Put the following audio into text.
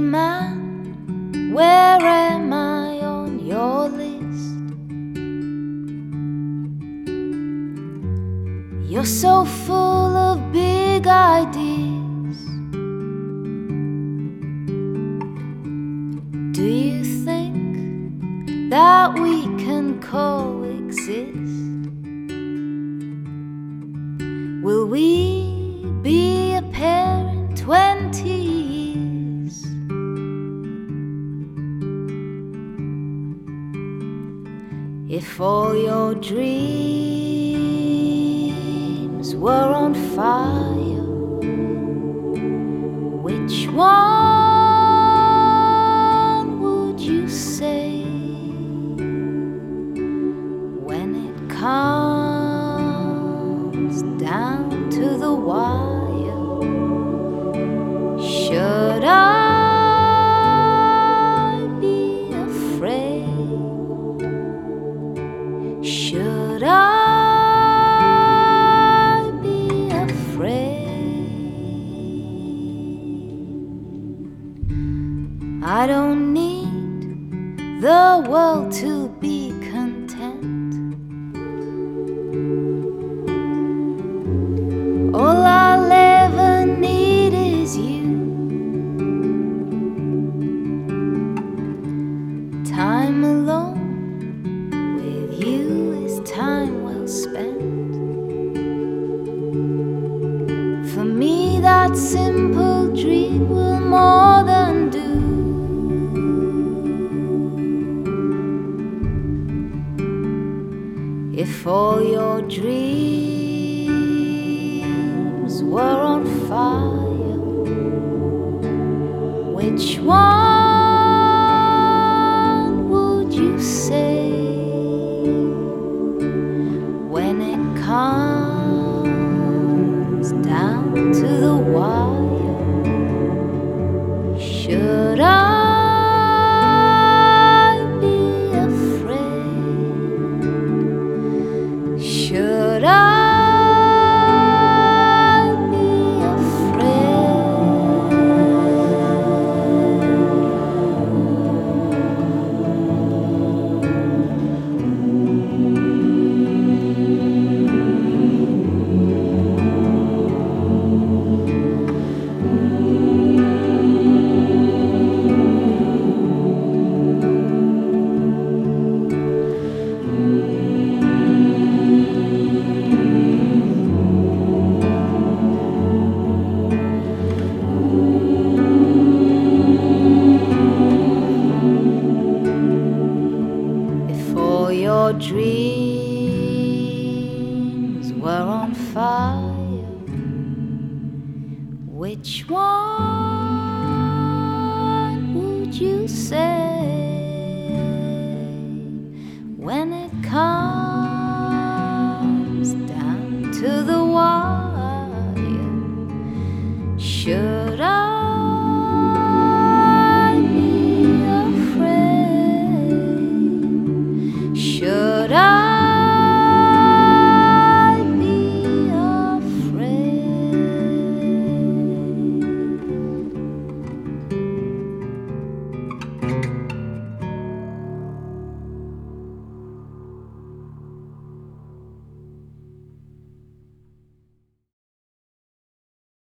man, where am I on your list? You're so full of big ideas. Do you think that we can coexist? Will we All your dreams were on fire, which one would you say when it comes down to the wire? I don't need the world to be content. All I'll ever need is you. Time alone with you is time well spent. For me, that simple If all your dreams Your dreams were on fire. Which one would you say when it comes down to the wire? Should I?